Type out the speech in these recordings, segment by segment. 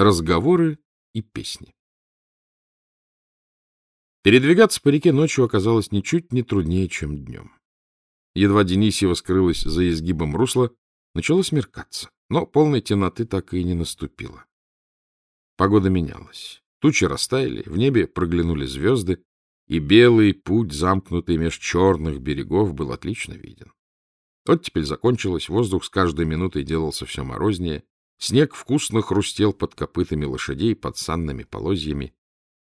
Разговоры и песни. Передвигаться по реке ночью оказалось ничуть не труднее, чем днем. Едва Денисьева скрылась за изгибом русла, начало смеркаться, но полной темноты так и не наступило. Погода менялась. Тучи растаяли, в небе проглянули звезды, и белый путь, замкнутый меж черных берегов, был отлично виден. Оттепель закончилась, воздух с каждой минутой делался все морознее, снег вкусно хрустел под копытами лошадей, под санными полозьями.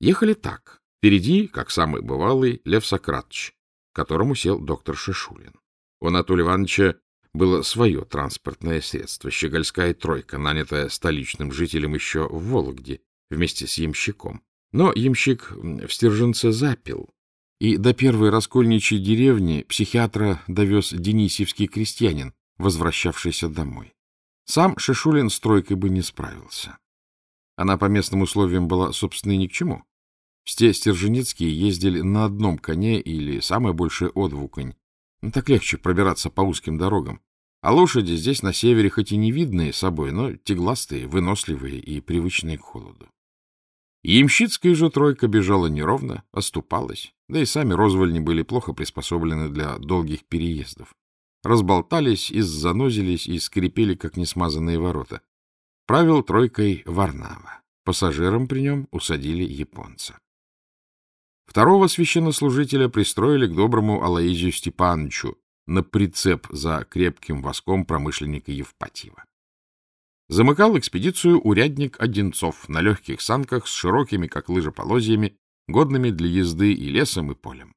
Ехали так. Впереди, как самый бывалый, Лев Сократович, которому сел доктор Шишулин. У Анатолия Ивановича было свое транспортное средство — щегольская тройка, нанятая столичным жителем еще в Вологде вместе с ямщиком. Но ямщик в Стерженце запил, и до первой раскольничьей деревни психиатра довез денисевский крестьянин, возвращавшийся домой. Сам Шишулин с тройкой бы не справился. Она по местным условиям была, собственно, ни к чему. Все стерженицкие ездили на одном коне или, самое большее, одвуконь. Ну, так легче пробираться по узким дорогам. А лошади здесь на севере хоть и не видные собой, но тегластые, выносливые и привычные к холоду. Ямщицкая же тройка бежала неровно, оступалась, да и сами розвольни были плохо приспособлены для долгих переездов. Разболтались, иззанозились и скрипели, как несмазанные ворота. Правил тройкой Варнава. Пассажирам при нем усадили японца. Второго священнослужителя пристроили к доброму Алаизию Степановичу на прицеп за крепким воском промышленника Евпатьева. Замыкал экспедицию урядник Одинцов на легких санках с широкими, как лыжи, полозьями, годными для езды и лесом, и полем.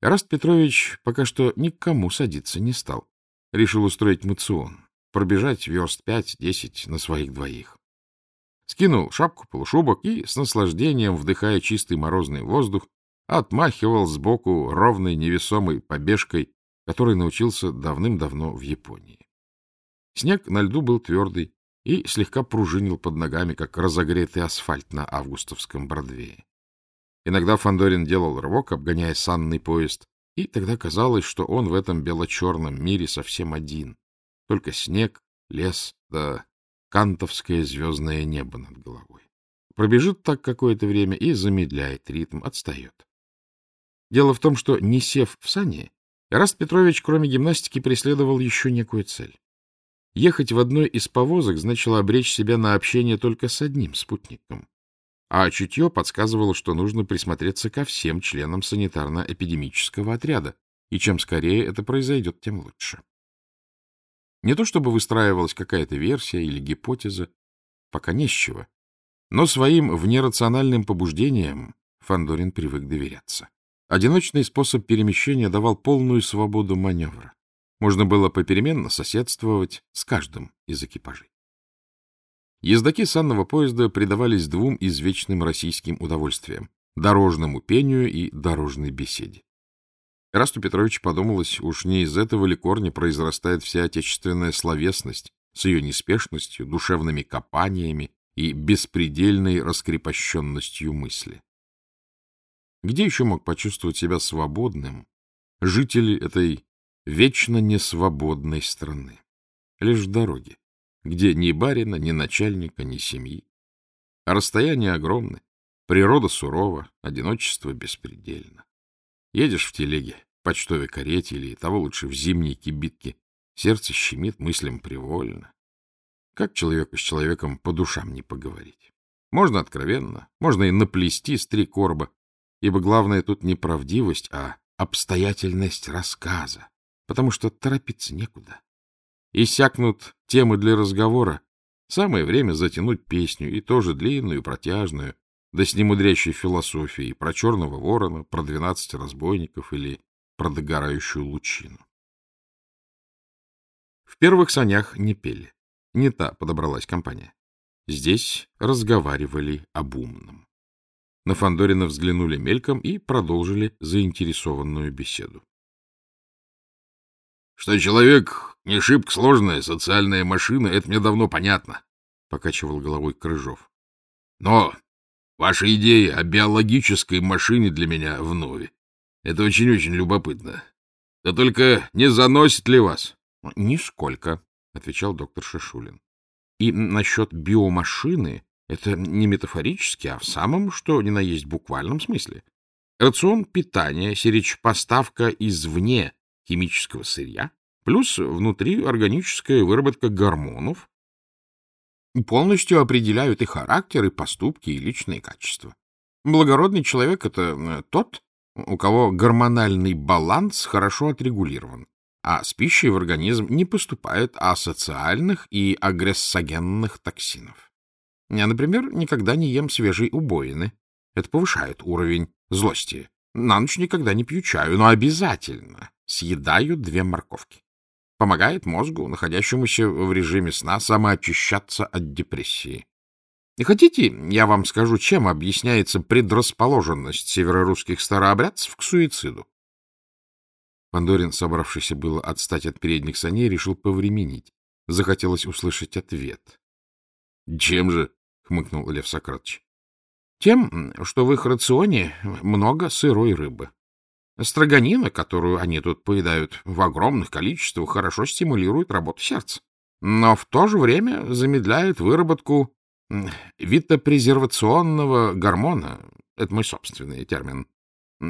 Раст Петрович пока что никому садиться не стал. Решил устроить мацион, пробежать верст пять-десять на своих двоих. Скинул шапку, полушубок и, с наслаждением вдыхая чистый морозный воздух, отмахивал сбоку ровной невесомой побежкой, которой научился давным-давно в Японии. Снег на льду был твердый и слегка пружинил под ногами, как разогретый асфальт на августовском Бродвее. Иногда Фандорин делал рывок, обгоняя санный поезд, и тогда казалось, что он в этом бело-черном мире совсем один. Только снег, лес да кантовское звездное небо над головой. Пробежит так какое-то время и замедляет ритм, отстает. Дело в том, что, не сев в сани, Раст Петрович, кроме гимнастики, преследовал еще некую цель. Ехать в одной из повозок значило обречь себя на общение только с одним спутником. А чутье подсказывало, что нужно присмотреться ко всем членам санитарно-эпидемического отряда, и чем скорее это произойдет, тем лучше. Не то чтобы выстраивалась какая-то версия или гипотеза, пока не с чего, но своим внерациональным побуждениям Фандорин привык доверяться. Одиночный способ перемещения давал полную свободу маневра. Можно было попеременно соседствовать с каждым из экипажей. Ездаки санного поезда предавались двум извечным российским удовольствиям — дорожному пению и дорожной беседе. Расту Петрович подумалось, уж не из этого ли корня произрастает вся отечественная словесность с ее неспешностью, душевными копаниями и беспредельной раскрепощенностью мысли. Где еще мог почувствовать себя свободным житель этой вечно несвободной страны. Лишь в дороге, где ни барина, ни начальника, ни семьи. А расстояние огромны, природа сурова, одиночество беспредельно. Едешь в телеге, почтовой карете или того лучше в зимней кибитке, сердце щемит, мыслям привольно. Как человеку с человеком по душам не поговорить? Можно откровенно, можно и наплести с три корба, ибо главное тут не правдивость, а обстоятельность рассказа, потому что торопиться некуда. Иссякнут темы для разговора. Самое время затянуть песню, и тоже длинную, протяжную, да с немудрящей философией, про черного ворона, про двенадцать разбойников или про догорающую лучину. В первых санях не пели. Не та подобралась компания. Здесь разговаривали об умном. На Фандорина взглянули мельком и продолжили заинтересованную беседу. Что человек не шибко сложная социальная машина, это мне давно понятно, — покачивал головой Крыжов. Но ваша идея о биологической машине для меня вновь. Это очень-очень любопытно. Да только не заносит ли вас? — Нисколько, — отвечал доктор Шишулин. И насчет биомашины это не метафорически, а в самом, что ни на есть буквальном смысле. Рацион питания, сиречь поставка извне химического сырья, плюс внутри органическая выработка гормонов, полностью определяют и характер, и поступки, и личные качества. Благородный человек — это э, тот, у кого гормональный баланс хорошо отрегулирован, а с пищей в организм не поступает асоциальных и агрессогенных токсинов. Я, например, никогда не ем свежей убоины. Это повышает уровень злости. На ночь никогда не пью чаю, но обязательно съедаю две морковки. Помогает мозгу, находящемуся в режиме сна, самоочищаться от депрессии. И хотите, я вам скажу, чем объясняется предрасположенность северорусских старообрядцев к суициду? Пандорин, собравшийся было отстать от передних саней, решил повременить. Захотелось услышать ответ. — Чем же? — хмыкнул Лев Сократович. — Тем, что в их рационе много сырой рыбы. Строганина, которую они тут поедают в огромных количествах, хорошо стимулирует работу сердца, но в то же время замедляет выработку витопрезервационного гормона. Это мой собственный термин.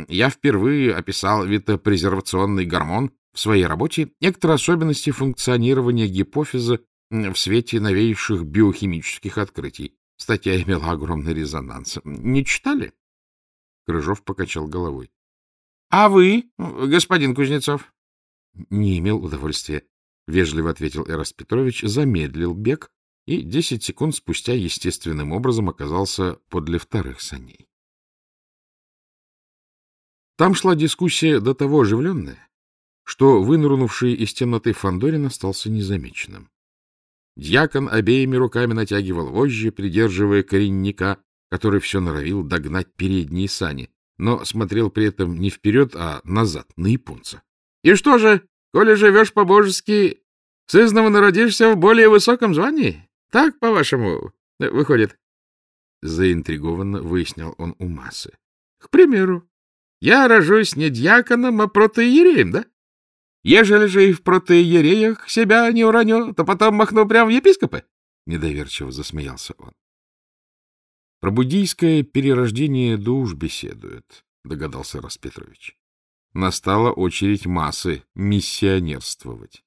Я впервые описал витопрезервационный гормон в своей работе некоторые особенности функционирования гипофиза в свете новейших биохимических открытий. Статья имела огромный резонанс. Не читали? Крыжов покачал головой. — А вы, господин Кузнецов? — Не имел удовольствия, — вежливо ответил Эраст Петрович, замедлил бег и десять секунд спустя естественным образом оказался подле вторых саней. Там шла дискуссия до того оживленная, что вынырнувший из темноты Фандорин остался незамеченным. Дьякон обеими руками натягивал вожжи, придерживая коренника, который все норовил догнать передние сани, но смотрел при этом не вперед, а назад, на японца. — И что же, коли живешь по-божески, сызново народишься в более высоком звании? Так, по-вашему, выходит? Заинтригованно выяснял он у массы. — К примеру, я рожусь не дьяконом, а протоиереем, да? Ежели же и в протоиереях себя не уроню, то потом махну прямо в епископы? Недоверчиво засмеялся он. Про буддийское перерождение душ беседует, догадался Распетрович. Настала очередь массы миссионерствовать.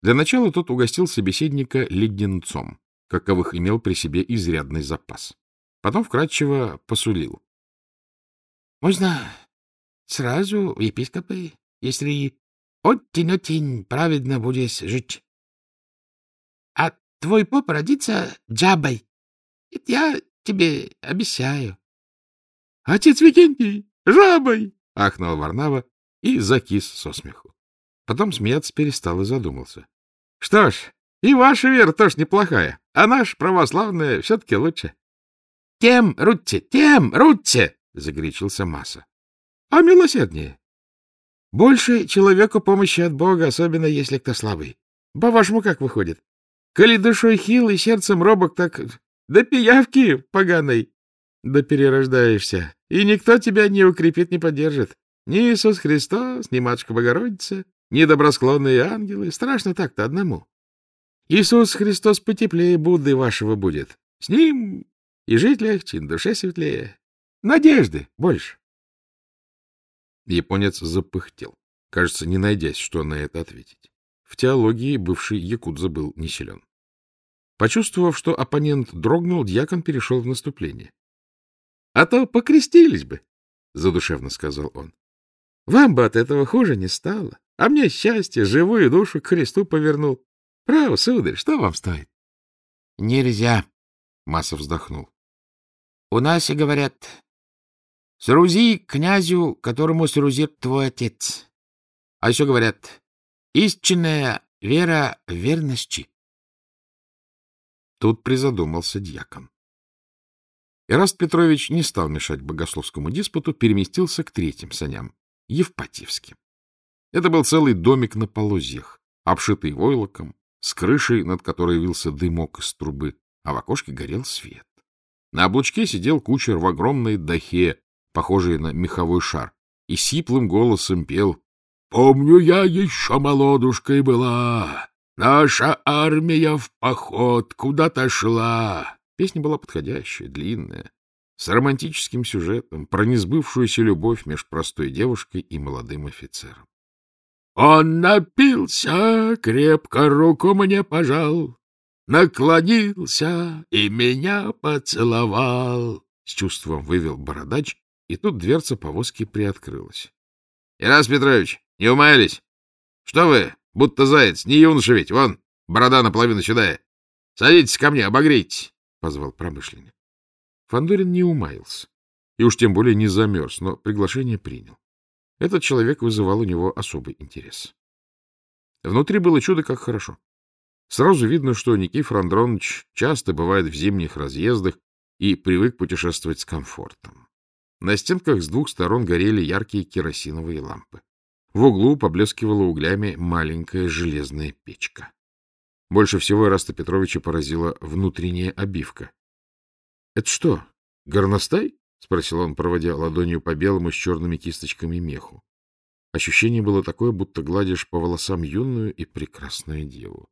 Для начала тот угостил собеседника леденцом, каковых имел при себе изрядный запас. Потом вкратчиво посулил. — Можно сразу епископы, если очень-очень праведно будешь жить. А твой поп родится джабой. Это я тебе обещаю. — Отец Викентий, жабой! — ахнул Варнава и закис со смеху. Потом смеяться перестал и задумался. — Что ж, и ваша вера тоже неплохая, а наша православная все-таки лучше. — Тем, Рутте, тем, Рутте! — загорячился Масса. — А милосерднее. Больше человеку помощи от Бога, особенно если кто слабый. По-вашему, как выходит? Коли душой хил и сердцем робок, так до пиявки поганой да перерождаешься, и никто тебя не укрепит, не поддержит. Ни Иисус Христос, ни Матушка Богородица, ни добросклонные ангелы. Страшно так-то одному. Иисус Христос потеплее Будды вашего будет. С ним и жить легче, и душе светлее. Надежды больше. Японец запыхтел, кажется, не найдясь, что на это ответить. В теологии бывший якудза был не силен. Почувствовав, что оппонент дрогнул, дьякон перешел в наступление. — А то покрестились бы, — задушевно сказал он. — Вам бы от этого хуже не стало, а мне счастье, живую душу к Христу повернул. Право, сударь, что вам стоит? — Нельзя, — Масса вздохнул. — У нас и говорят, Срузи князю, которому срузит твой отец. А еще говорят, истинная вера верности. Тут призадумался дьякон. Ираст Петрович не стал мешать богословскому диспуту, переместился к третьим саням, Евпатьевским. Это был целый домик на полозьях, обшитый войлоком, с крышей, над которой вился дымок из трубы, а в окошке горел свет. На облучке сидел кучер в огромной дахе похожий на меховой шар, и сиплым голосом пел «Помню я еще молодушкой была, Наша армия в поход куда-то шла. Песня была подходящая, длинная, с романтическим сюжетом, про несбывшуюся любовь между простой девушкой и молодым офицером. Он напился, крепко руку мне пожал, наклонился и меня поцеловал. С чувством вывел бородач, и тут дверца повозки приоткрылась. — Ирас Петрович, не умаялись? Что вы, будто заяц, не юноша ведь, вон, борода наполовину сюда. Садитесь ко мне, обогрейтесь, — позвал промышленник. Фандорин не умаился, и уж тем более не замерз, но приглашение принял. Этот человек вызывал у него особый интерес. Внутри было чудо как хорошо. Сразу видно, что Никифор Андронович часто бывает в зимних разъездах и привык путешествовать с комфортом. На стенках с двух сторон горели яркие керосиновые лампы. В углу поблескивала углями маленькая железная печка. Больше всего Раста Петровича поразила внутренняя обивка. — Это что, горностай? — спросил он, проводя ладонью по белому с черными кисточками меху. Ощущение было такое, будто гладишь по волосам юную и прекрасную деву.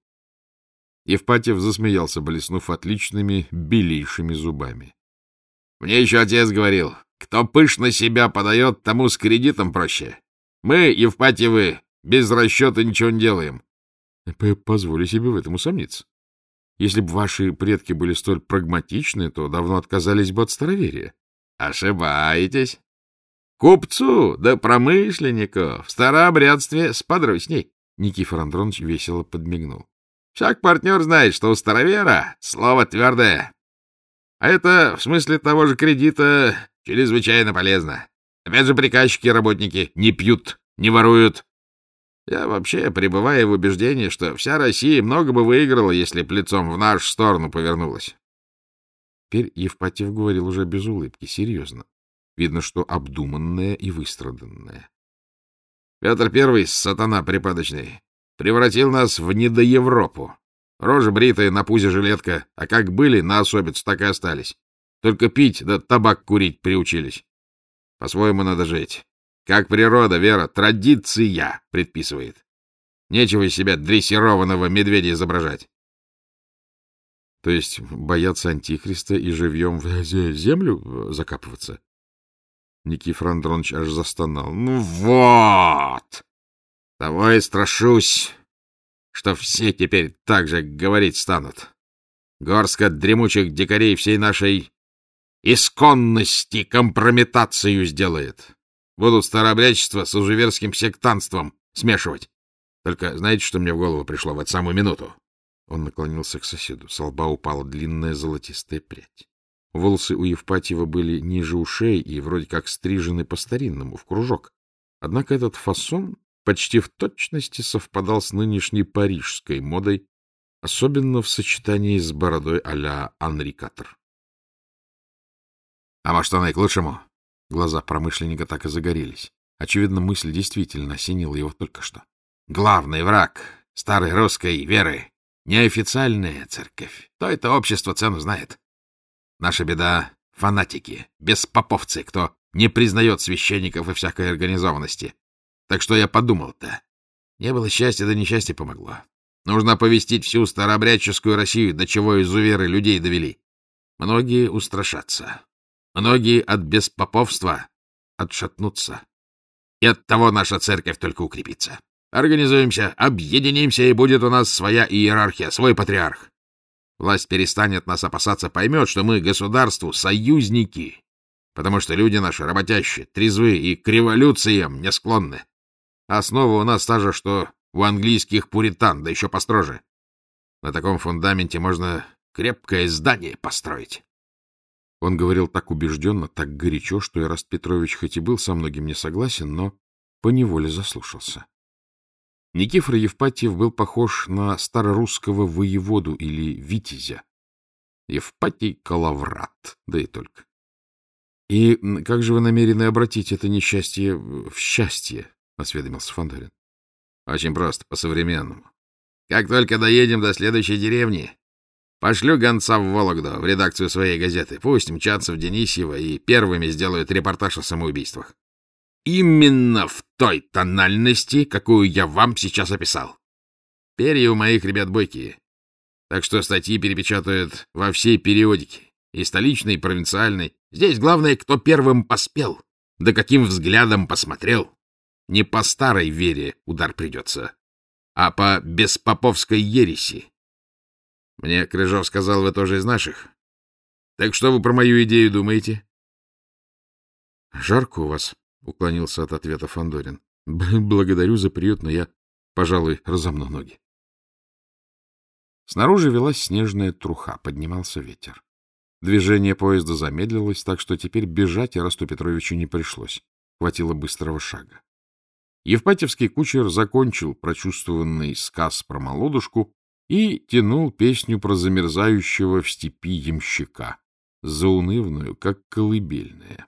Евпатьев засмеялся, блеснув отличными, белейшими зубами. — Мне еще отец говорил, кто пышно себя подает, тому с кредитом проще. Мы, Евпатьевы, без расчета ничего не делаем. — Позволю себе в этом усомниться. Если бы ваши предки были столь прагматичны, то давно отказались бы от староверия. Ошибаетесь. Купцу да промышленнику в старообрядстве сподручней. Никифор Андронович весело подмигнул. Всяк партнер знает, что у старовера слово твердое. А это, в смысле того же кредита, чрезвычайно полезно. Опять же, приказчики и работники не пьют, не воруют. Я вообще пребываю в убеждении, что вся Россия много бы выиграла, если б лицом в нашу сторону повернулась. Теперь Евпатьев говорил уже без улыбки, серьезно. Видно, что обдуманное и выстраданное. Петр Первый, сатана припадочный, превратил нас в недоевропу. Рожа бритая, на пузе жилетка, а как были, на особицу, так и остались. Только пить да табак курить приучились. По-своему надо жить. Как природа, Вера, традиция предписывает. Нечего из себя дрессированного медведя изображать. То есть бояться Антихриста и живьем в землю э, закапываться? Никифор Андронович аж застонал. — Ну вот! Того и страшусь, что все теперь так же говорить станут. Горска дремучих дикарей всей нашей исконности компрометацию сделает. Будут старообрядчество с ужеверским сектантством смешивать. Только знаете, что мне в голову пришло в эту самую минуту? Он наклонился к соседу. С лба упала длинная золотистая прядь. Волосы у Евпатьева были ниже ушей и вроде как стрижены по-старинному, в кружок. Однако этот фасон почти в точности совпадал с нынешней парижской модой, особенно в сочетании с бородой а-ля Анри Катер. — А может, оно и к лучшему? Глаза промышленника так и загорелись. Очевидно, мысль действительно осенила его только что. Главный враг старой русской веры Неофициальная церковь. То это общество цену знает. Наша беда — фанатики, беспоповцы, кто не признает священников и всякой организованности. Так что я подумал-то. Не было счастья, да несчастье помогло. Нужно оповестить всю старообрядческую Россию, до чего изуверы людей довели. Многие устрашатся. Многие от беспоповства отшатнутся. И от того наша церковь только укрепится. Организуемся, объединимся, и будет у нас своя иерархия, свой патриарх. Власть перестанет нас опасаться, поймет, что мы государству союзники, потому что люди наши работящие, трезвые и к революциям не склонны. Основа у нас та же, что у английских пуритан, да еще построже. На таком фундаменте можно крепкое здание построить. Он говорил так убежденно, так горячо, что Ираст Петрович хоть и был со многим не согласен, но поневоле заслушался. Никифор Евпатьев был похож на старорусского воеводу или витязя. Евпатий Калаврат, да и только. — И как же вы намерены обратить это несчастье в счастье? — осведомился Фандорин. — Очень просто, по-современному. Как только доедем до следующей деревни, пошлю гонца в Вологду, в редакцию своей газеты. Пусть мчатся в Денисьево и первыми сделают репортаж о самоубийствах. Именно в той тональности, какую я вам сейчас описал. Перья у моих ребят бойкие. Так что статьи перепечатают во всей периодике, и столичной, и провинциальной. Здесь главное, кто первым поспел, да каким взглядом посмотрел. Не по старой вере удар придется, а по беспоповской ереси. Мне Крыжов сказал, вы тоже из наших. Так что вы про мою идею думаете? — Жарко у вас, — уклонился от ответа Фандорин. Благодарю за приют, но я, пожалуй, разомну ноги. Снаружи велась снежная труха, поднимался ветер. Движение поезда замедлилось, так что теперь бежать Ирасту Петровичу не пришлось. Хватило быстрого шага. Евпатьевский кучер закончил прочувствованный сказ про молодушку и тянул песню про замерзающего в степи ямщика, заунывную, как колыбельная.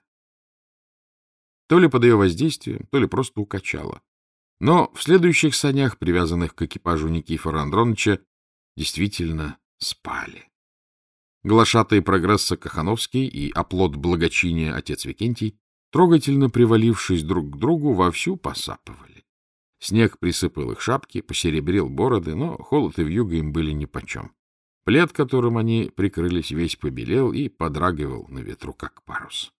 То ли под ее воздействием, то ли просто укачало. Но в следующих санях, привязанных к экипажу Никифора Андроновича, действительно спали. Глашатый прогресса Кахановский и оплот благочиния отец Викентий, трогательно привалившись друг к другу, вовсю посапывали. Снег присыпал их шапки, посеребрил бороды, но холод и вьюга им были нипочем. Плед, которым они прикрылись, весь побелел и подрагивал на ветру, как парус.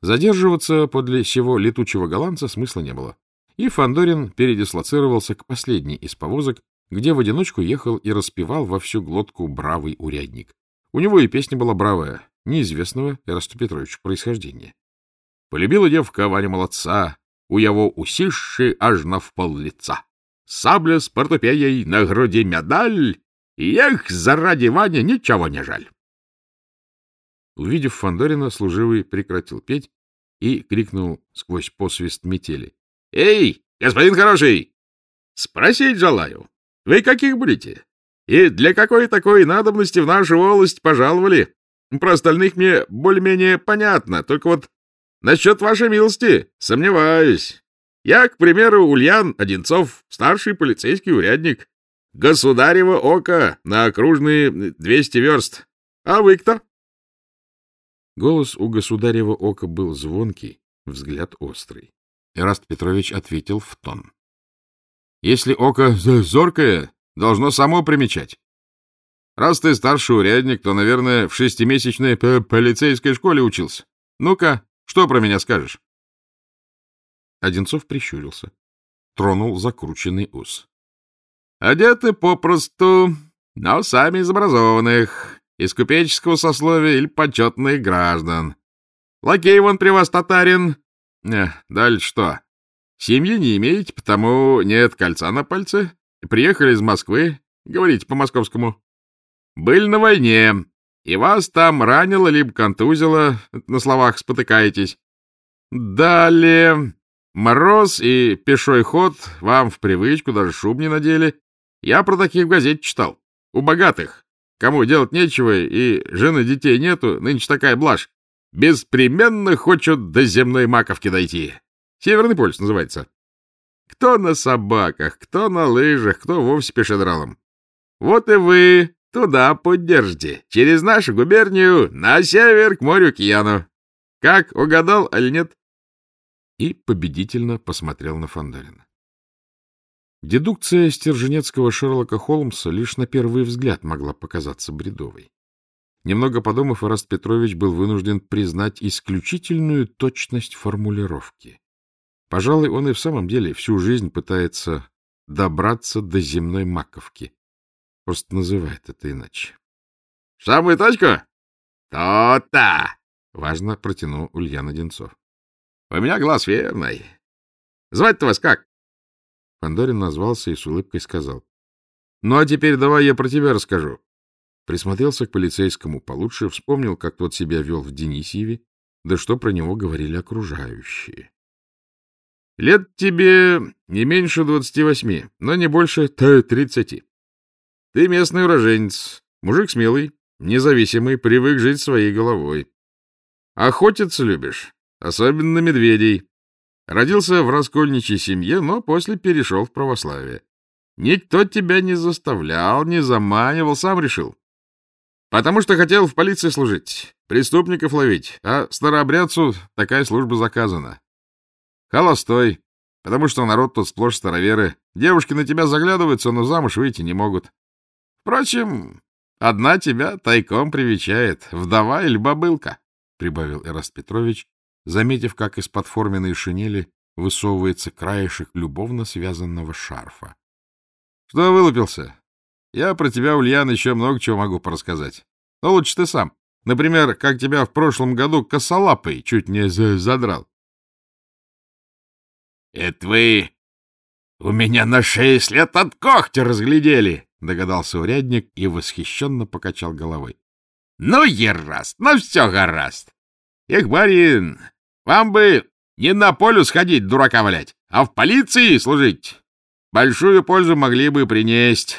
Задерживаться подле сего летучего голландца смысла не было, и Фандорин передислоцировался к последней из повозок, где в одиночку ехал и распевал во всю глотку бравый урядник. У него и песня была бравая, неизвестного Эрасту Петровича происхождения. Полюбила девка Ваня молодца, у его усиши аж пол лица. Сабля с портупеей на груди медаль, эх, заради Ваня ничего не жаль. Увидев Фандорина, служивый прекратил петь и крикнул сквозь посвист метели. — Эй, господин хороший! Спросить желаю. Вы каких будете? И для какой такой надобности в нашу волость пожаловали? Про остальных мне более-менее понятно, только вот насчет вашей милости сомневаюсь. Я, к примеру, Ульян Одинцов, старший полицейский урядник. Государево око на окружные 200 верст. А вы кто? Голос у государева ока был звонкий, взгляд острый. Эраст Петрович ответил в тон. — Если око зоркое, должно само примечать. Раз ты старший урядник, то, наверное, в шестимесячной полицейской школе учился. Ну-ка, что про меня скажешь? Одинцов прищурился, тронул закрученный ус. — Одеты попросту, но сами из образованных из купеческого сословия или почетных граждан. Лакей вон при вас татарин. Э, дальше что? Семьи не имеете, потому нет кольца на пальце. Приехали из Москвы, говорите по-московскому. Были на войне, и вас там ранило либо контузило, на словах спотыкаетесь. Далее мороз и пешой ход вам в привычку, даже шуб не надели. Я про таких в газете читал. У богатых. Кому делать нечего и жены детей нету, нынче такая блажь. Беспременно хочет до земной маковки дойти. Северный полюс называется. Кто на собаках, кто на лыжах, кто вовсе пешедралом. Вот и вы туда поддержите, через нашу губернию, на север, к морю Кияну. Как, угадал или нет? И победительно посмотрел на Фандорина. Дедукция стерженецкого Шерлока Холмса лишь на первый взгляд могла показаться бредовой. Немного подумав, Ираст Петрович был вынужден признать исключительную точность формулировки. Пожалуй, он и в самом деле всю жизнь пытается добраться до земной маковки. Просто называет это иначе. — Самую точку? То-то! — важно протянул Ульян Одинцов. — У меня глаз верный. Звать-то вас как? Фандорин назвался и с улыбкой сказал. — Ну, а теперь давай я про тебя расскажу. Присмотрелся к полицейскому получше, вспомнил, как тот себя вел в Денисьеве, да что про него говорили окружающие. — Лет тебе не меньше двадцати восьми, но не больше тридцати. Ты местный уроженец, мужик смелый, независимый, привык жить своей головой. Охотиться любишь, особенно медведей. Родился в раскольничьей семье, но после перешел в православие. Никто тебя не заставлял, не заманивал, сам решил. Потому что хотел в полиции служить, преступников ловить, а старообрядцу такая служба заказана. Холостой, потому что народ тут сплошь староверы. Девушки на тебя заглядываются, но замуж выйти не могут. Впрочем, одна тебя тайком привечает, вдова или бабылка, — прибавил Эраст Петрович, заметив, как из-под форменной шинели высовывается краешек любовно связанного шарфа. — Что вылупился? Я про тебя, Ульян, еще много чего могу порассказать. Но лучше ты сам. Например, как тебя в прошлом году косолапый чуть не задрал. — Это вы у меня на шее след от когтя разглядели, — догадался урядник и восхищенно покачал головой. — Ну, ераст, ну все гораст. Эх, барин, вам бы не на полю сходить, дурака валять, а в полиции служить. Большую пользу могли бы принести.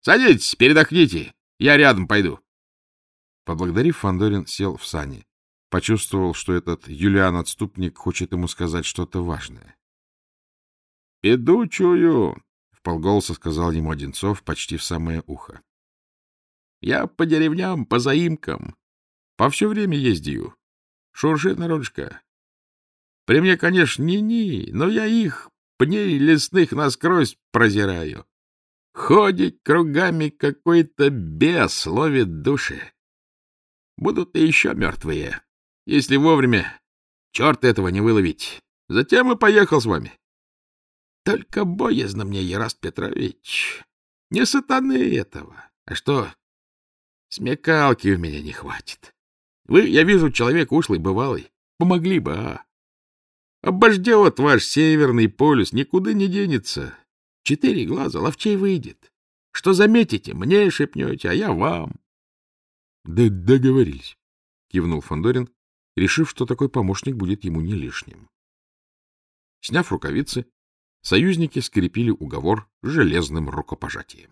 Садитесь, передохните, я рядом пойду. Поблагодарив, Фандорин сел в сани. Почувствовал, что этот Юлиан-отступник хочет ему сказать что-то важное. — Иду, чую, — вполголоса сказал ему Одинцов почти в самое ухо. — Я по деревням, по заимкам, по все время ездию. Шуршит народушка. При мне, конечно, ни-ни, но я их, пней лесных, насквозь прозираю. Ходит кругами какой-то бес, ловит души. Будут и еще мертвые, если вовремя черт этого не выловить. Затем и поехал с вами. Только боязно мне, Яраст Петрович. Не сатаны этого. А что? Смекалки у меня не хватит. Вы, я вижу, человек ушлый, бывалый. Помогли бы, а? Обождет ваш северный полюс, никуда не денется. Четыре глаза, ловчей выйдет. Что заметите, мне шепнете, а я вам. — Да договорились, — кивнул Фандорин, решив, что такой помощник будет ему не лишним. Сняв рукавицы, союзники скрепили уговор железным рукопожатием.